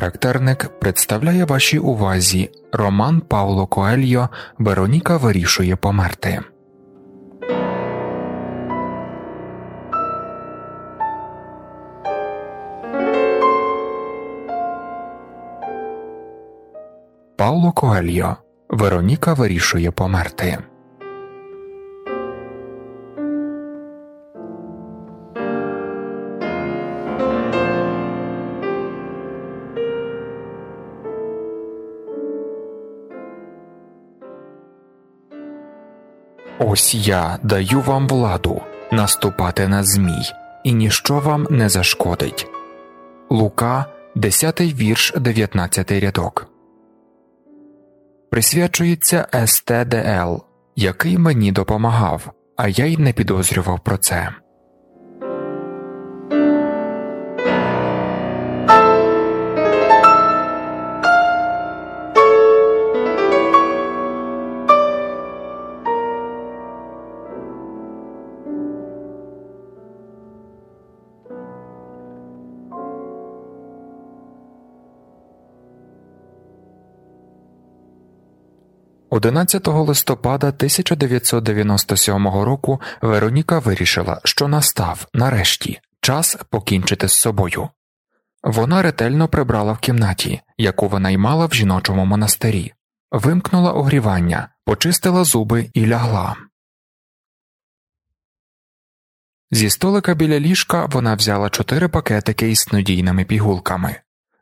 Характерник представляє вашій увазі Роман Пауло Коельо Вероніка вирішує померти. Пауло Коельо Вероніка вирішує померти. Ось я даю вам владу наступати на змій, і ніщо вам не зашкодить. Лука, 10 вірш, 19 рядок. Присвячується СТДЛ, який мені допомагав, а я й не підозрював про це. Одинадцятого листопада 1997 року Вероніка вирішила, що настав нарешті час покінчити з собою. Вона ретельно прибрала в кімнаті, яку вона й мала в жіночому монастирі, вимкнула огрівання, почистила зуби і лягла. Зі столика біля ліжка вона взяла чотири пакетики із снодійними пігулками.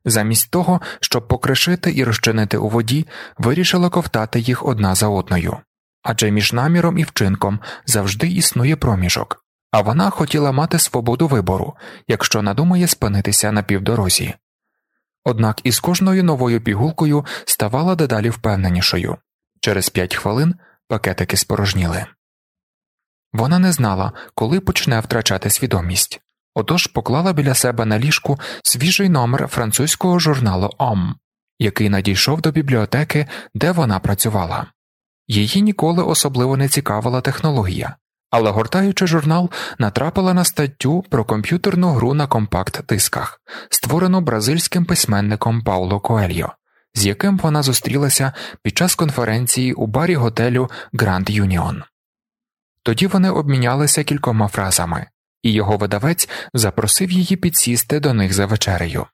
Замість того, щоб покришити і розчинити у воді, вирішила ковтати їх одна за одною, адже між наміром і вчинком завжди існує проміжок, а вона хотіла мати свободу вибору, якщо надумає спинитися на півдорозі. Однак із кожною новою пігулкою ставала дедалі впевненішою через п'ять хвилин пакетики спорожніли. Вона не знала, коли почне втрачати свідомість. Отож поклала біля себе на ліжку свіжий номер французького журналу Ом, який надійшов до бібліотеки, де вона працювала. Її ніколи особливо не цікавила технологія, але гортаючи журнал, натрапила на статтю про комп'ютерну гру на компакт дисках, створену бразильським письменником Пауло Коельо, з яким вона зустрілася під час конференції у барі готелю Гранд Юніон. Тоді вони обмінялися кількома фразами і його видавець запросив її підсісти до них за вечерею.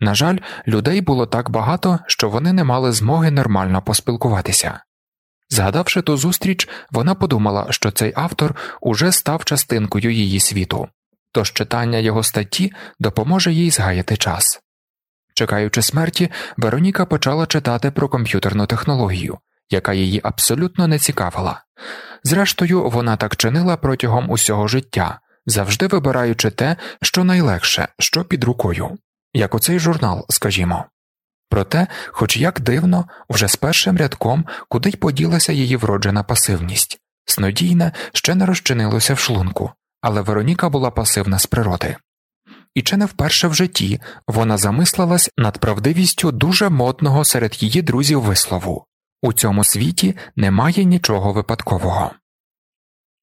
На жаль, людей було так багато, що вони не мали змоги нормально поспілкуватися. Згадавши ту зустріч, вона подумала, що цей автор уже став частинкою її світу, тож читання його статті допоможе їй згаяти час. Чекаючи смерті, Вероніка почала читати про комп'ютерну технологію, яка її абсолютно не цікавила. Зрештою, вона так чинила протягом усього життя, завжди вибираючи те, що найлегше, що під рукою, як оцей журнал, скажімо. Проте, хоч як дивно, вже з першим рядком куди й поділася її вроджена пасивність, снодійне ще не розчинилося в шлунку, але Вероніка була пасивна з природи. І чи не вперше в житті вона замислилась над правдивістю дуже модного серед її друзів вислову у цьому світі немає нічого випадкового.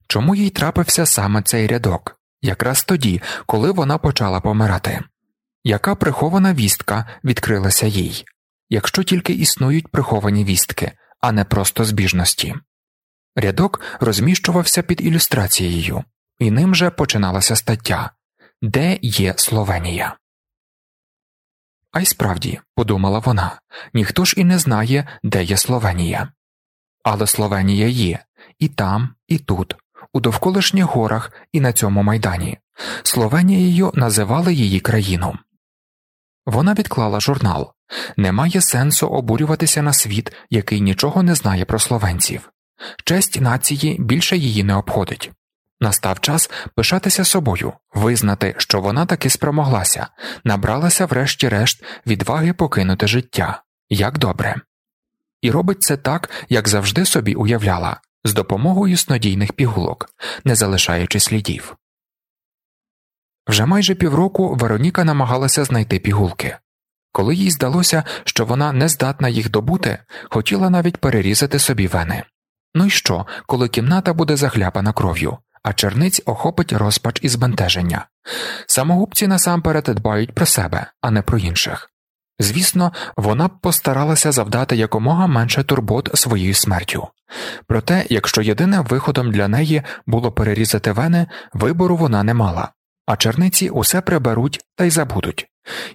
Чому їй трапився саме цей рядок, якраз тоді, коли вона почала помирати? Яка прихована вістка відкрилася їй, якщо тільки існують приховані вістки, а не просто збіжності? Рядок розміщувався під ілюстрацією, і ним же починалася стаття Де є Словенія? А й справді, подумала вона, ніхто ж і не знає, де є Словенія. Але Словенія є і там, і тут, у довколишніх горах і на цьому майдані. Словенією називали її країну. Вона відклала журнал немає сенсу обурюватися на світ, який нічого не знає про словенців. Честь нації більше її не обходить. Настав час пишатися собою, визнати, що вона таки спромоглася, набралася, врешті-решт, відваги покинути життя як добре. І робить це так, як завжди собі уявляла, з допомогою снодійних пігулок, не залишаючи слідів. Вже майже півроку Вероніка намагалася знайти пігулки. Коли їй здалося, що вона не здатна їх добути, хотіла навіть перерізати собі вени. Ну й що, коли кімната буде захляпана кров'ю, а черниць охопить розпач і збентеження. Самогубці насамперед дбають про себе, а не про інших. Звісно, вона б постаралася завдати якомога менше турбот своєю смертю. Проте, якщо єдиним виходом для неї було перерізати вени, вибору вона не мала, а черниці усе приберуть та й забудуть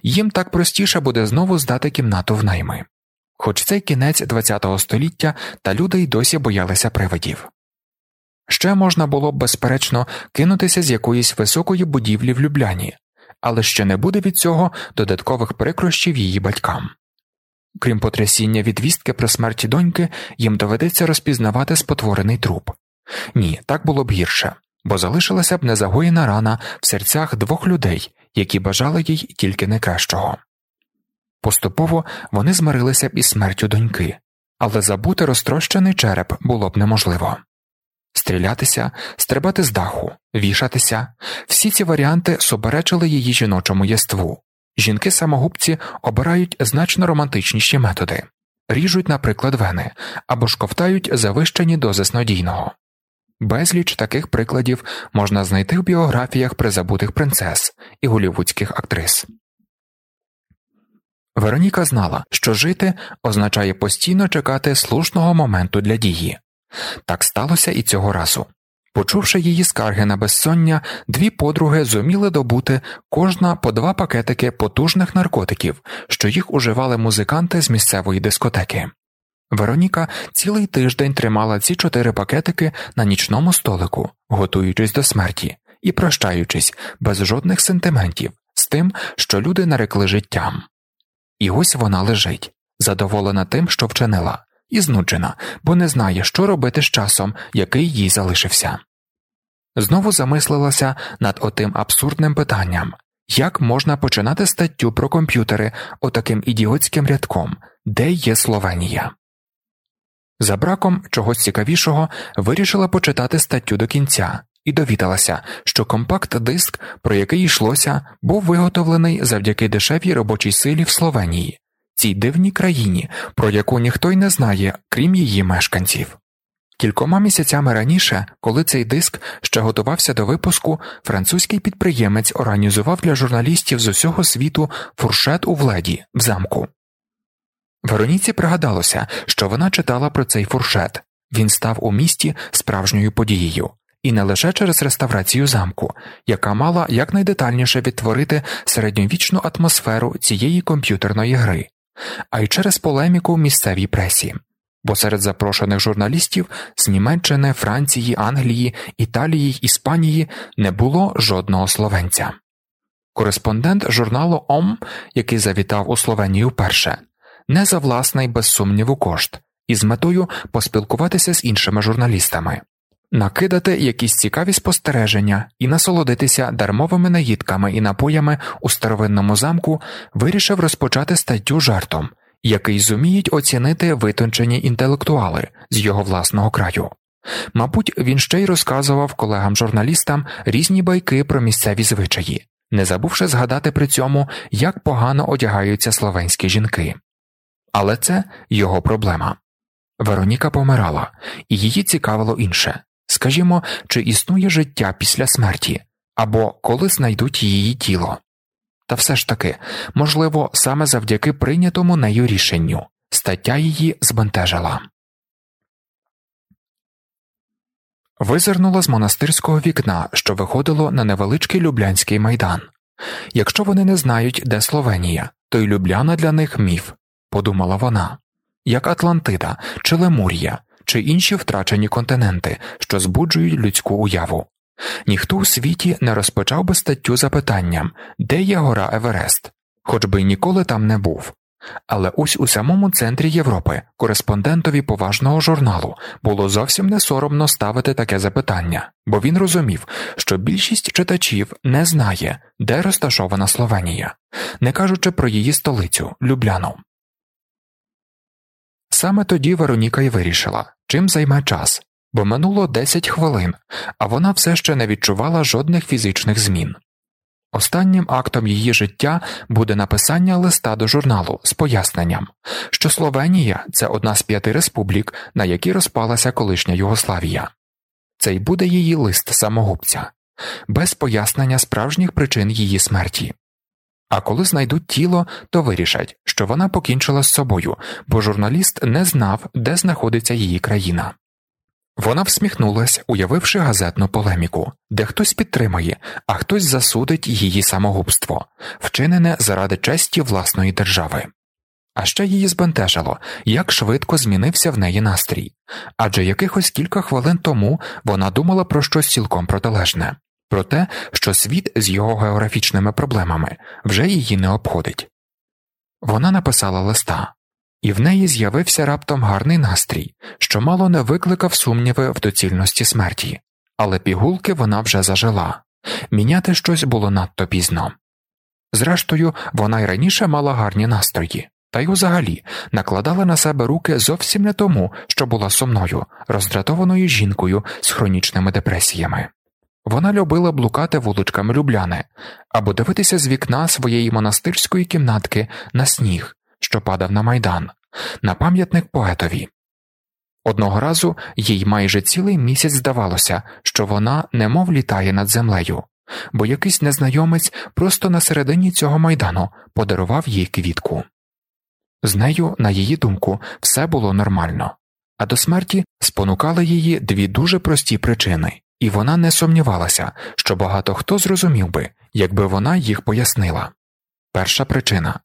їм так простіше буде знову здати кімнату в найми. Хоч це кінець ХХ століття, та люди й досі боялися привидів. Ще можна було б, безперечно, кинутися з якоїсь високої будівлі в Любляні, але ще не буде від цього додаткових прикрощів її батькам. Крім потрясіння від вістки про смерті доньки, їм доведеться розпізнавати спотворений труп. Ні, так було б гірше, бо залишилася б незагоєна рана в серцях двох людей, які бажали їй тільки найкращого. Поступово вони змирилися б із смертю доньки, але забути розтрощений череп було б неможливо. Стрілятися, стрибати з даху, вішатися всі ці варіанти суперечили її жіночому єству. Жінки самогубці обирають значно романтичніші методи, ріжуть, наприклад, вени або ж ковтають завищені дози снодійного. Безліч таких прикладів можна знайти в біографіях призабутих принцес і голівудських актрис. Вероніка знала, що жити означає постійно чекати слушного моменту для дії. Так сталося і цього разу. Почувши її скарги на безсоння, дві подруги зуміли добути кожна по два пакетики потужних наркотиків, що їх уживали музиканти з місцевої дискотеки. Вероніка цілий тиждень тримала ці чотири пакетики на нічному столику, готуючись до смерті і прощаючись без жодних сентиментів з тим, що люди нарекли життям. І ось вона лежить, задоволена тим, що вчинила, і знуджена, бо не знає, що робити з часом, який їй залишився. Знову замислилася над отим абсурдним питанням як можна починати статтю про комп'ютери отаким ідіотським рядком, де є Словенія. За браком чогось цікавішого вирішила почитати статтю до кінця і довідалася, що компакт диск, про який йшлося, був виготовлений завдяки дешевій робочій силі в Словенії, цій дивній країні, про яку ніхто й не знає, крім її мешканців. Кількома місяцями раніше, коли цей диск ще готувався до випуску, французький підприємець організував для журналістів з усього світу фуршет у вледі в замку. Вероніці пригадалося, що вона читала про цей фуршет він став у місті справжньою подією, і не лише через реставрацію замку, яка мала якнайдетальніше відтворити середньовічну атмосферу цієї комп'ютерної гри, а й через полеміку в місцевій пресі. Бо серед запрошених журналістів з Німеччини, Франції, Англії, Італії Іспанії не було жодного словенця. Кореспондент журналу ОМ, який завітав у Словенію вперше, не за власний без сумніву кошт, і з метою поспілкуватися з іншими журналістами, накидати якісь цікаві спостереження і насолодитися дармовими наїдками і напоями у старовинному замку, вирішив розпочати статтю жартом, який зуміють оцінити витончені інтелектуали з його власного краю. Мабуть, він ще й розказував колегам журналістам різні байки про місцеві звичаї, не забувши згадати при цьому, як погано одягаються словенські жінки. Але це його проблема. Вероніка помирала, і її цікавило інше скажімо, чи існує життя після смерті, або коли знайдуть її тіло. Та все ж таки, можливо, саме завдяки прийнятому нею рішенню стаття її збентежила. Визирнула з монастирського вікна, що виходило на невеличкий Люблянський майдан. Якщо вони не знають, де Словенія, то й Любляна для них міф, подумала вона, як Атлантида чи Лемурія, чи інші втрачені континенти, що збуджують людську уяву. Ніхто у світі не розпочав би статтю запитанням, де є гора Еверест, хоч би й ніколи там не був. Але ось у самому центрі Європи кореспондентові поважного журналу було зовсім не соромно ставити таке запитання, бо він розумів, що більшість читачів не знає, де розташована Словенія, не кажучи про її столицю Любляну. Саме тоді Вероніка й вирішила, чим займе час, бо минуло 10 хвилин, а вона все ще не відчувала жодних фізичних змін. Останнім актом її життя буде написання листа до журналу з поясненням, що Словенія це одна з п'яти республік, на які розпалася колишня Югославія. Це й буде її лист самогубця, без пояснення справжніх причин її смерті. А коли знайдуть тіло, то вирішать, що вона покінчила з собою, бо журналіст не знав, де знаходиться її країна. Вона всміхнулась, уявивши газетну полеміку, де хтось підтримає, а хтось засудить її самогубство, вчинене заради честі власної держави. А ще її збентежило, як швидко змінився в неї настрій, адже якихось кілька хвилин тому вона думала про щось цілком протилежне, про те, що світ з його географічними проблемами вже її не обходить. Вона написала листа, і в неї з'явився раптом гарний настрій, що мало не викликав сумніви в доцільності смерті, але пігулки вона вже зажила міняти щось було надто пізно. Зрештою, вона й раніше мала гарні настрої, та й взагалі накладала на себе руки зовсім не тому, що була сумною, роздратованою жінкою з хронічними депресіями. Вона любила блукати вуличками Любляни або дивитися з вікна своєї монастирської кімнатки на сніг, що падав на майдан, на пам'ятник поетові. Одного разу їй майже цілий місяць здавалося, що вона немов літає над землею, бо якийсь незнайомець просто на середині цього майдану подарував їй квітку. З нею, на її думку, все було нормально, а до смерті спонукали її дві дуже прості причини, і вона не сумнівалася, що багато хто зрозумів би, якби вона їх пояснила. Перша причина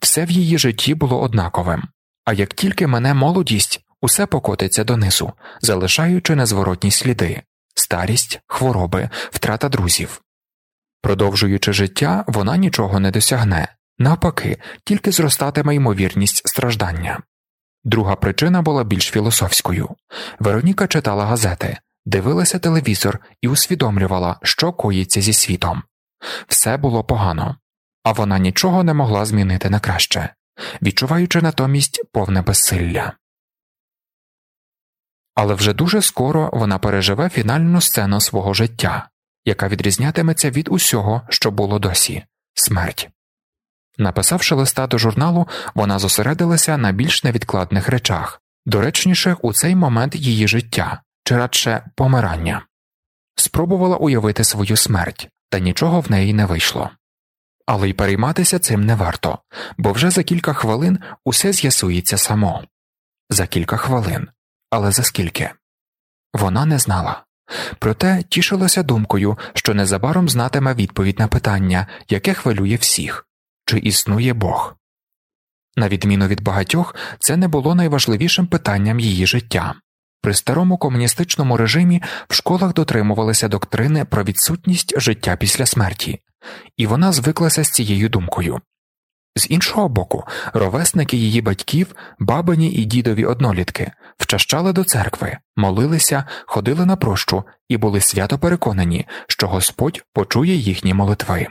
все в її житті було однаковим, а як тільки мене молодість, усе покотиться донизу, залишаючи незворотні сліди старість, хвороби, втрата друзів. Продовжуючи життя, вона нічого не досягне, навпаки, тільки зростатиме ймовірність страждання. Друга причина була більш філософською Вероніка читала газети, дивилася телевізор і усвідомлювала, що коїться зі світом. Все було погано, а вона нічого не могла змінити на краще, відчуваючи натомість повне безсилля. Але вже дуже скоро вона переживе фінальну сцену свого життя, яка відрізнятиметься від усього, що було досі смерть. Написавши листа до журналу, вона зосередилася на більш невідкладних речах, доречніших у цей момент її життя чи радше помирання, спробувала уявити свою смерть, та нічого в неї не вийшло. Але й перейматися цим не варто, бо вже за кілька хвилин усе з'ясується само за кілька хвилин, але за скільки вона не знала. Проте тішилася думкою, що незабаром знатиме відповідь на питання, яке хвилює всіх чи існує Бог. На відміну від багатьох, це не було найважливішим питанням її життя. При старому комуністичному режимі в школах дотримувалися доктрини про відсутність життя після смерті, і вона звиклася з цією думкою. З іншого боку, ровесники її батьків, бабині і дідові однолітки, вчащали до церкви, молилися, ходили на прощу і були свято переконані, що Господь почує їхні молитви.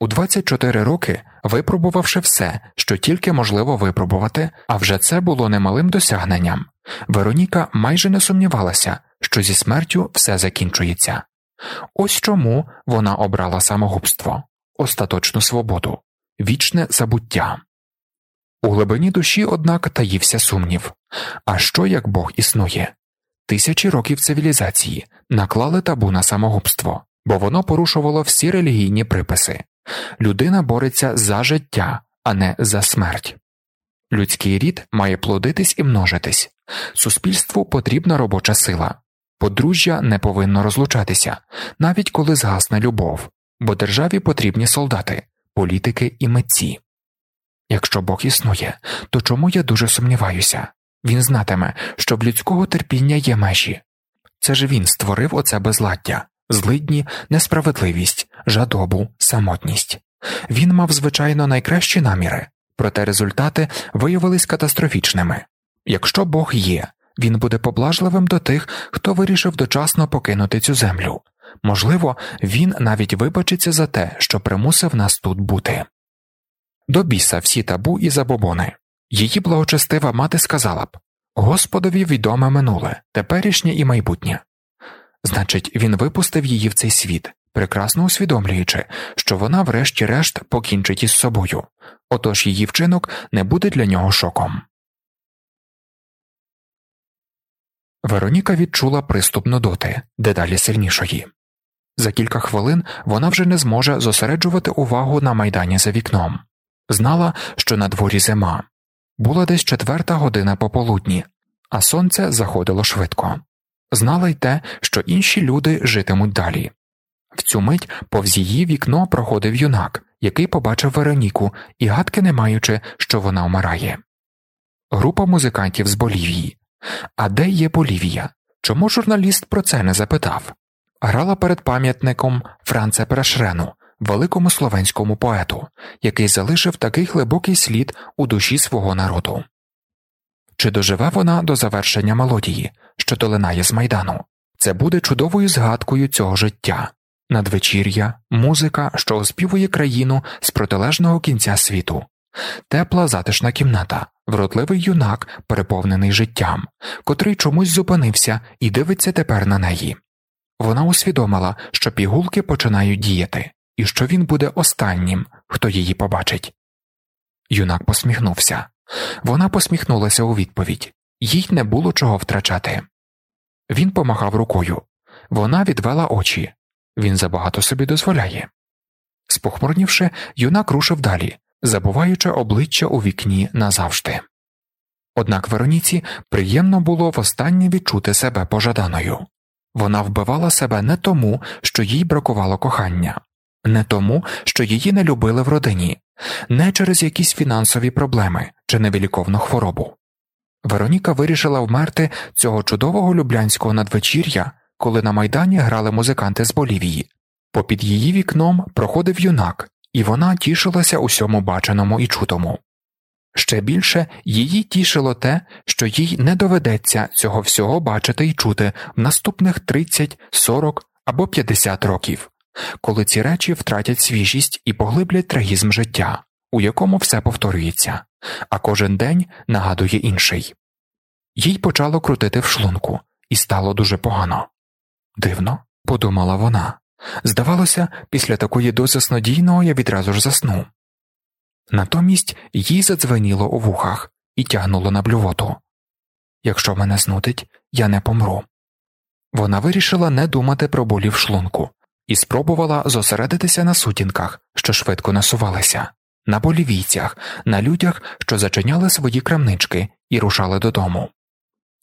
У 24 роки, випробувавши все, що тільки можливо випробувати, а вже це було немалим досягненням, Вероніка майже не сумнівалася, що зі смертю все закінчується. Ось чому вона обрала самогубство, остаточну свободу, вічне забуття. У глибині душі, однак, таївся сумнів а що як Бог існує? Тисячі років цивілізації наклали табу на самогубство, бо воно порушувало всі релігійні приписи людина бореться за життя, а не за смерть. Людський рід має плодитись і множитись, суспільству потрібна робоча сила, подружжя не повинно розлучатися, навіть коли згасне любов, бо державі потрібні солдати, політики і митці. Якщо Бог існує, то чому я дуже сумніваюся він знатиме, що в людського терпіння є межі. Це ж він створив оце безладдя, злидні, несправедливість, жадобу, самотність. Він мав, звичайно, найкращі наміри, проте результати виявились катастрофічними. Якщо Бог є, він буде поблажливим до тих, хто вирішив дочасно покинути цю землю. Можливо, він навіть вибачиться за те, що примусив нас тут бути. До біса всі табу і забобони. Її благочестива мати сказала б Господові відоме минуле, теперішнє і майбутнє. Значить, він випустив її в цей світ, прекрасно усвідомлюючи, що вона, врешті-решт, покінчить із собою, отож її вчинок не буде для нього шоком. Вероніка відчула приступ нудоти дедалі сильнішої. За кілька хвилин вона вже не зможе зосереджувати увагу на майдані за вікном. Знала, що на дворі зима. Була десь четверта година пополудні, а сонце заходило швидко. Знала й те, що інші люди житимуть далі. В цю мить повз її вікно проходив юнак, який побачив Вероніку і гадки не маючи, що вона вмирає. Група музикантів з Болівії. А де є Болівія? Чому журналіст про це не запитав? Грала перед пам'ятником Франце Перешрену, великому словенському поету, який залишив такий глибокий слід у душі свого народу. Чи доживе вона до завершення мелодії, що долинає з майдану? Це буде чудовою згадкою цього життя, надвечір'я, музика, що оспівує країну з протилежного кінця світу, тепла затишна кімната, вродливий юнак, переповнений життям, котрий чомусь зупинився і дивиться тепер на неї. Вона усвідомила, що пігулки починають діяти, і що він буде останнім, хто її побачить. Юнак посміхнувся. Вона посміхнулася у відповідь їй не було чого втрачати. Він помахав рукою. Вона відвела очі. Він забагато собі дозволяє. Спохмурнівши, юнак рушив далі, забуваючи обличчя у вікні назавжди. Однак Вероніці приємно було востаннє відчути себе пожаданою вона вбивала себе не тому, що їй бракувало кохання, не тому, що її не любили в родині, не через якісь фінансові проблеми чи невіліковну хворобу. Вероніка вирішила вмерти цього чудового люблянського надвечір'я, коли на майдані грали музиканти з Болівії. Попід її вікном проходив юнак, і вона тішилася усьому баченому і чутому. Ще більше її тішило те, що їй не доведеться цього всього бачити і чути в наступних 30, 40 або 50 років, коли ці речі втратять свіжість і поглиблять трагізм життя, у якому все повторюється, а кожен день нагадує інший. Їй почало крутити в шлунку, і стало дуже погано. Дивно, подумала вона. Здавалося, після такої дози снодійного я відразу ж засну. Натомість їй задзвеніло у вухах і тягнуло на блювоту. Якщо мене знудить, я не помру. Вона вирішила не думати про болі в шлунку і спробувала зосередитися на сутінках, що швидко насувалися, на болівійцях, на людях, що зачиняли свої крамнички і рушали додому.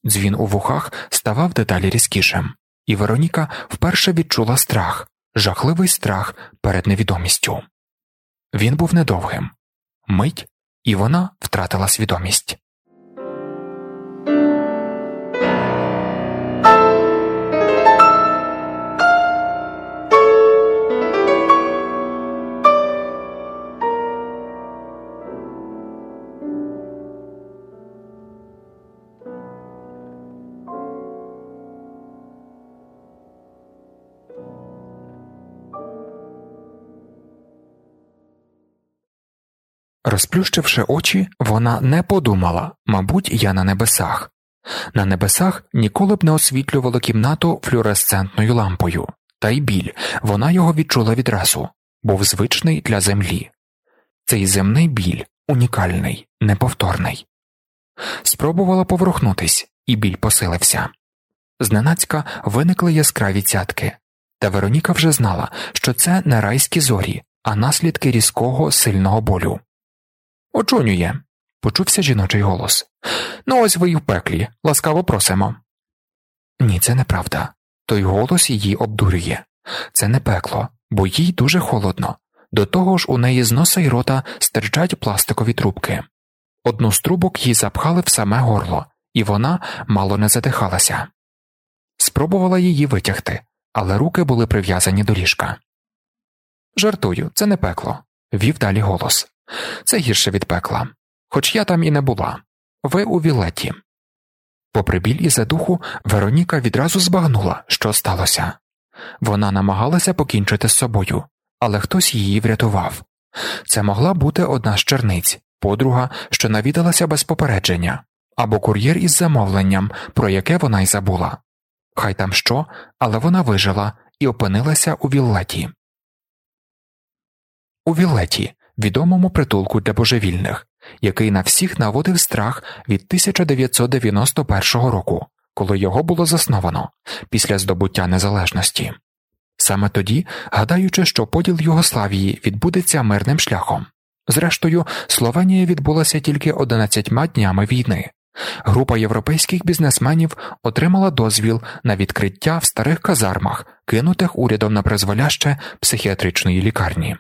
Дзвін у вухах ставав деталі різкішим, і Вероніка вперше відчула страх, жахливий страх перед невідомістю. Він був недовгим мить, і вона втратила свідомість. Розплющивши очі, вона не подумала мабуть, я на небесах. На небесах ніколи б не освітлювало кімнату флюоресцентною лампою, та й біль вона його відчула відразу, був звичний для землі. Цей земний біль унікальний, неповторний. Спробувала поворухнутись, і біль посилився. Зненацька виникли яскраві цятки, та Вероніка вже знала, що це не райські зорі, а наслідки різкого сильного болю. Очунює, почувся жіночий голос. Ну, ось ви й в пеклі, ласкаво просимо. Ні, це неправда. Той голос її обдурює. Це не пекло, бо їй дуже холодно. До того ж у неї з носа й рота стирчать пластикові трубки. Одну з трубок їй запхали в саме горло, і вона мало не задихалася. Спробувала її витягти, але руки були прив'язані до ліжка. Жартую, це не пекло, вів далі голос. Це гірше від пекла, хоч я там і не була. Ви у Вілеті. Попри біль і задуху, Вероніка відразу збагнула, що сталося. Вона намагалася покінчити з собою, але хтось її врятував. Це могла бути одна з черниць, подруга, що навідалася без попередження, або кур'єр із замовленням, про яке вона й забула. Хай там що, але вона вижила і опинилася у Віллеті. У Віллеті відомому притулку для божевільних, який на всіх наводив страх від 1991 року, коли його було засновано після здобуття незалежності. саме тоді, гадаючи, що поділ Югославії відбудеться мирним шляхом. Зрештою, Словенія відбулася тільки 11 днями війни. Група європейських бізнесменів отримала дозвіл на відкриття в старих казармах, кинутих урядом на призволяще психіатричної лікарні.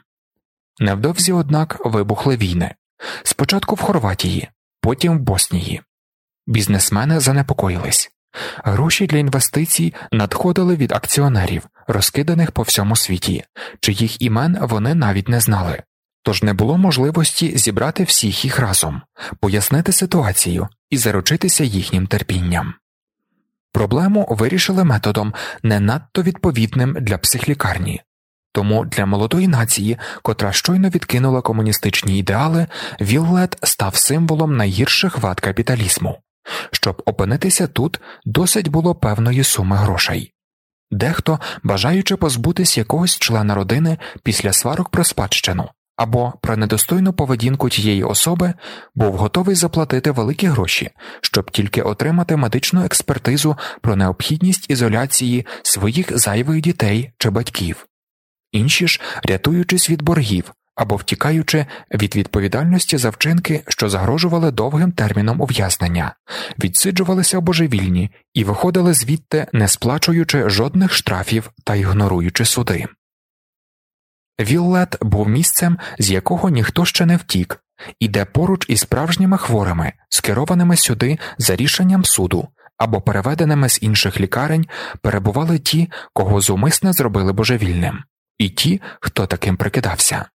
Невдовзі, однак, вибухли війни спочатку в Хорватії, потім в Боснії. Бізнесмени занепокоїлись. Гроші для інвестицій надходили від акціонерів, розкиданих по всьому світі, чиїх імен вони навіть не знали, тож не було можливості зібрати всіх їх разом, пояснити ситуацію і заручитися їхнім терпінням. Проблему вирішили методом не надто відповідним для психлікарні, тому для молодої нації, котра щойно відкинула комуністичні ідеали, Віллет став символом найгірших вад капіталізму. Щоб опинитися тут, досить було певної суми грошей. Дехто, бажаючи позбутись якогось члена родини після сварок про спадщину або про недостойну поведінку тієї особи, був готовий заплатити великі гроші, щоб тільки отримати медичну експертизу про необхідність ізоляції своїх зайвих дітей чи батьків. Інші ж, рятуючись від боргів, або втікаючи від відповідальності за вчинки, що загрожували довгим терміном ув'язнення, відсиджувалися божевільні і виходили звідти, не сплачуючи жодних штрафів та ігноруючи суди. Віллет був місцем, з якого ніхто ще не втік, і де поруч із справжніми хворими, скерованими сюди за рішенням суду або переведеними з інших лікарень, перебували ті, кого зумисне зробили божевільним, і ті, хто таким прикидався.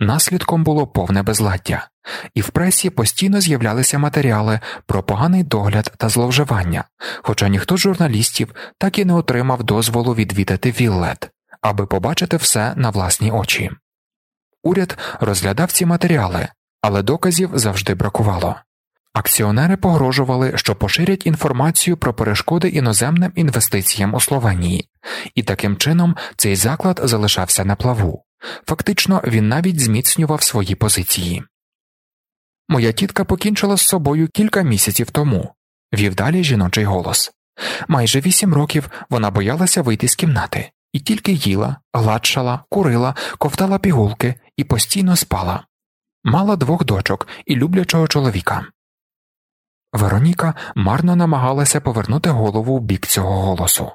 Наслідком було повне безладдя, і в пресі постійно з'являлися матеріали про поганий догляд та зловживання, хоча ніхто з журналістів так і не отримав дозволу відвідати Віллет, аби побачити все на власні очі. Уряд розглядав ці матеріали, але доказів завжди бракувало. Акціонери погрожували, що поширять інформацію про перешкоди іноземним інвестиціям у Словенії, і таким чином цей заклад залишався на плаву. Фактично, він навіть зміцнював свої позиції. Моя тітка покінчила з собою кілька місяців тому, вів далі жіночий голос. Майже вісім років вона боялася вийти з кімнати і тільки їла, гладшала, курила, ковтала пігулки і постійно спала. Мала двох дочок і люблячого чоловіка. Вероніка марно намагалася повернути голову в бік цього голосу.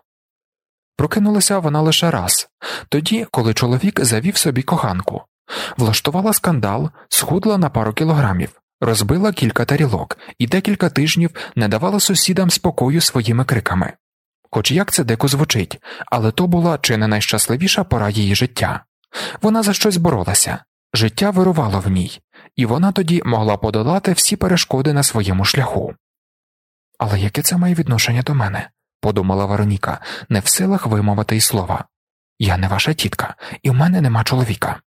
Прокинулася вона лише раз тоді, коли чоловік завів собі коханку, влаштувала скандал, схудла на пару кілограмів, розбила кілька тарілок і декілька тижнів не давала сусідам спокою своїми криками. Хоч як це деко звучить, але то була чи не найщасливіша пора її життя. Вона за щось боролася, життя вирувало в ній, і вона тоді могла подолати всі перешкоди на своєму шляху. Але яке це має відношення до мене? Подумала Вероніка, не в силах вимовити й слова. Я не ваша тітка, і в мене нема чоловіка.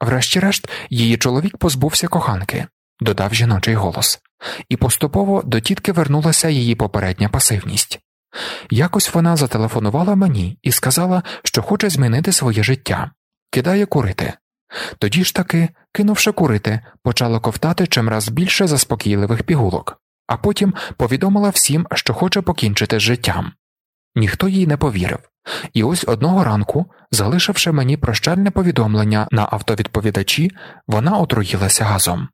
Врешті-решт, її чоловік позбувся коханки, додав жіночий голос, і поступово до тітки вернулася її попередня пасивність. Якось вона зателефонувала мені і сказала, що хоче змінити своє життя, кидає курити. Тоді ж таки, кинувши курити, почала ковтати чимраз більше заспокійливих пігулок а потім повідомила всім, що хоче покінчити з життям. Ніхто їй не повірив, і ось одного ранку, залишивши мені прощальне повідомлення на автовідповідачі, вона отруїлася газом.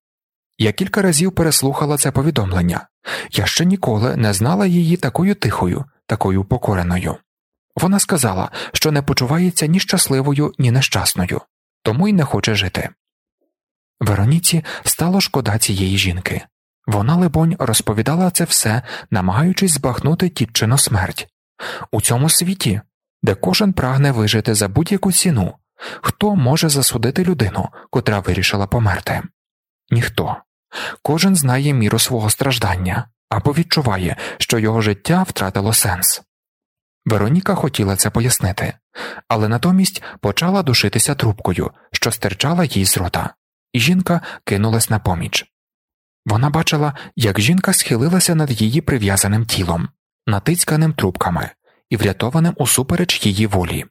Я кілька разів переслухала це повідомлення, я ще ніколи не знала її такою тихою, такою покореною. Вона сказала, що не почувається ні щасливою, ні нещасною, тому й не хоче жити. Вероніці стало шкода цієї жінки. Вона, либонь, розповідала це все, намагаючись збагнути тітчину смерть. У цьому світі, де кожен прагне вижити за будь-яку ціну, хто може засудити людину, котра вирішила померти? Ніхто. Кожен знає міру свого страждання або відчуває, що його життя втратило сенс. Вероніка хотіла це пояснити, але натомість почала душитися трубкою, що стирчала їй з рота, і жінка кинулась на поміч. Вона бачила, як жінка схилилася над її прив'язаним тілом, натицьканим трубками і врятованим усупереч її волі.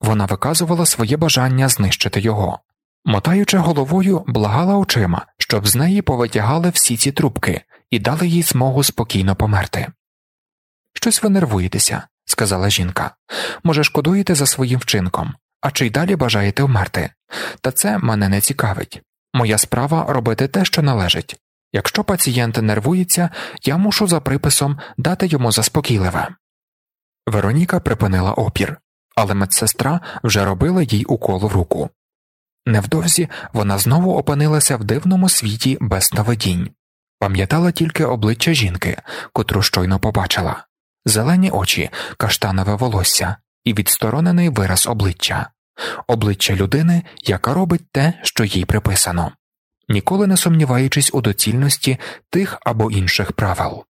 Вона виказувала своє бажання знищити його, мотаючи головою, благала очима, щоб з неї повитягали всі ці трубки і дали їй змогу спокійно померти. Щось ви нервуєтеся? сказала жінка. Може, шкодуєте за своїм вчинком, а чи й далі бажаєте вмерти? Та це мене не цікавить. Моя справа робити те, що належить. Якщо пацієнт нервується, я мушу за приписом дати йому заспокійливе. Вероніка припинила опір, але медсестра вже робила їй укол в руку. Невдовзі вона знову опинилася в дивному світі без сновидінь, пам'ятала тільки обличчя жінки, котру щойно побачила, зелені очі, каштанове волосся і відсторонений вираз обличчя, обличчя людини, яка робить те, що їй приписано, ніколи не сумніваючись у доцільності тих або інших правил.